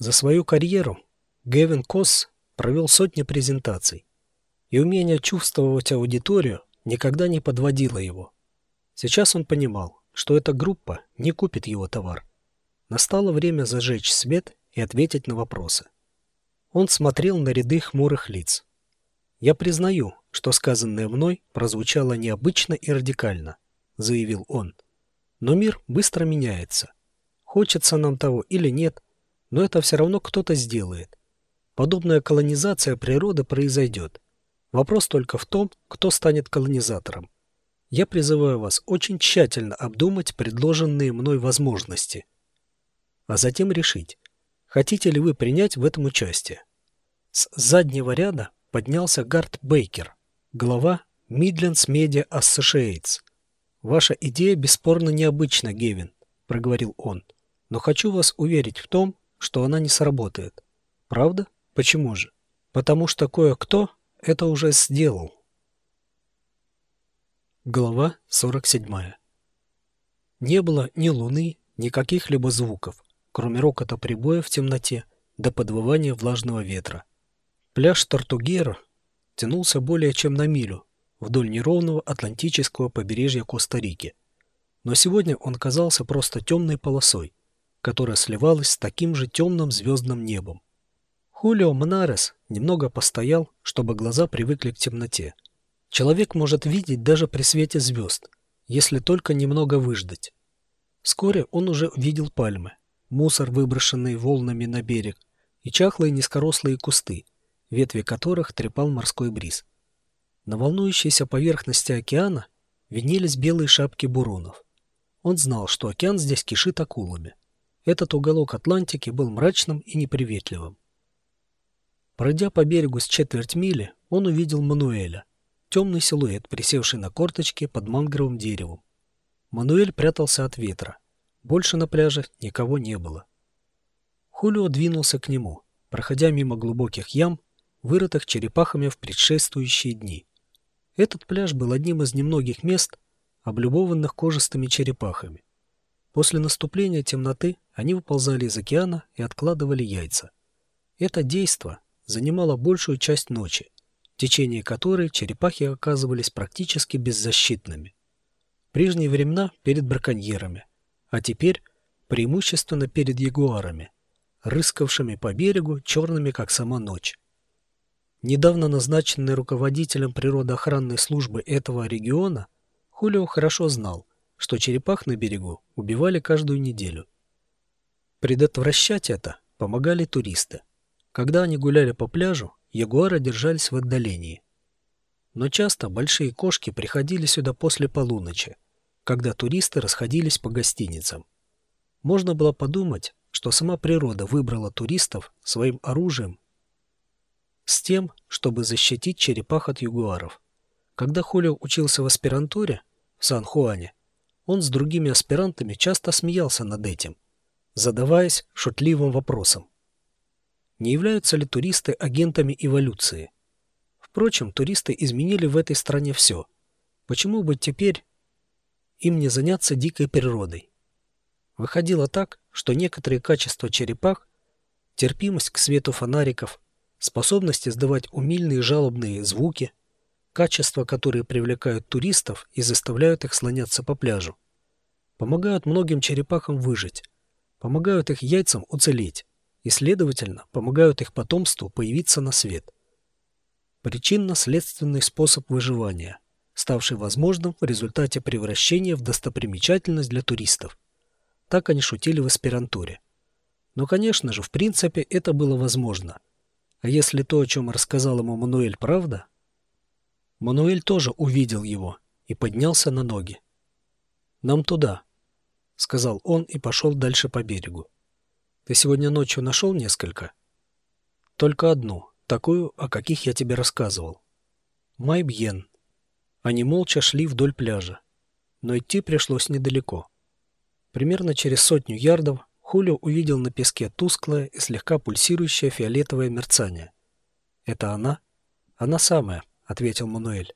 За свою карьеру Гевин Косс провел сотни презентаций, и умение чувствовать аудиторию никогда не подводило его. Сейчас он понимал, что эта группа не купит его товар. Настало время зажечь свет и ответить на вопросы. Он смотрел на ряды хмурых лиц. «Я признаю, что сказанное мной прозвучало необычно и радикально», — заявил он. «Но мир быстро меняется. Хочется нам того или нет, но это все равно кто-то сделает. Подобная колонизация природы произойдет. Вопрос только в том, кто станет колонизатором. Я призываю вас очень тщательно обдумать предложенные мной возможности, а затем решить, хотите ли вы принять в этом участие. С заднего ряда поднялся Гарт Бейкер, глава Midlands Media Associates. «Ваша идея бесспорно необычна, Гевин», — проговорил он, «но хочу вас уверить в том, что она не сработает. Правда? Почему же? Потому что кое-кто это уже сделал». Глава 47 Не было ни луны, ни каких-либо звуков, кроме рокота прибоя в темноте до подвывания влажного ветра. Пляж Тартугера тянулся более чем на милю вдоль неровного атлантического побережья Коста-Рики. Но сегодня он казался просто темной полосой, которая сливалась с таким же темным звездным небом. Хулио Монарес немного постоял, чтобы глаза привыкли к темноте. Человек может видеть даже при свете звезд, если только немного выждать. Вскоре он уже видел пальмы, мусор, выброшенный волнами на берег, и чахлые низкорослые кусты, ветви которых трепал морской бриз. На волнующейся поверхности океана винились белые шапки бурунов. Он знал, что океан здесь кишит акулами. Этот уголок Атлантики был мрачным и неприветливым. Пройдя по берегу с четверть мили, он увидел Мануэля, темный силуэт, присевший на корточке под мангровым деревом. Мануэль прятался от ветра. Больше на пляже никого не было. Хулио двинулся к нему, проходя мимо глубоких ям, вырытых черепахами в предшествующие дни. Этот пляж был одним из немногих мест, облюбованных кожистыми черепахами. После наступления темноты они выползали из океана и откладывали яйца. Это действо занимало большую часть ночи, в течение которой черепахи оказывались практически беззащитными. В прежние времена перед браконьерами, а теперь преимущественно перед ягуарами, рыскавшими по берегу черными, как сама ночь. Недавно назначенный руководителем природоохранной службы этого региона, Хулио хорошо знал, что черепах на берегу убивали каждую неделю. Предотвращать это помогали туристы. Когда они гуляли по пляжу, ягуары держались в отдалении. Но часто большие кошки приходили сюда после полуночи, когда туристы расходились по гостиницам. Можно было подумать, что сама природа выбрала туристов своим оружием с тем, чтобы защитить черепах от ягуаров. Когда Хулио учился в аспирантуре в Сан-Хуане, он с другими аспирантами часто смеялся над этим, задаваясь шутливым вопросом. Не являются ли туристы агентами эволюции? Впрочем, туристы изменили в этой стране все. Почему бы теперь им не заняться дикой природой? Выходило так, что некоторые качества черепах, терпимость к свету фонариков, способность издавать умильные жалобные звуки, качества, которые привлекают туристов и заставляют их слоняться по пляжу, помогают многим черепахам выжить, помогают их яйцам уцелеть и, следовательно, помогают их потомству появиться на свет. Причинно-следственный способ выживания, ставший возможным в результате превращения в достопримечательность для туристов. Так они шутили в аспирантуре. Но, конечно же, в принципе, это было возможно – а если то, о чем рассказал ему Мануэль, правда? Мануэль тоже увидел его и поднялся на ноги. «Нам туда», — сказал он и пошел дальше по берегу. «Ты сегодня ночью нашел несколько?» «Только одну, такую, о каких я тебе рассказывал». «Майбьен». Они молча шли вдоль пляжа, но идти пришлось недалеко. Примерно через сотню ярдов Хулио увидел на песке тусклое и слегка пульсирующее фиолетовое мерцание. «Это она?» «Она самая», — ответил Мануэль.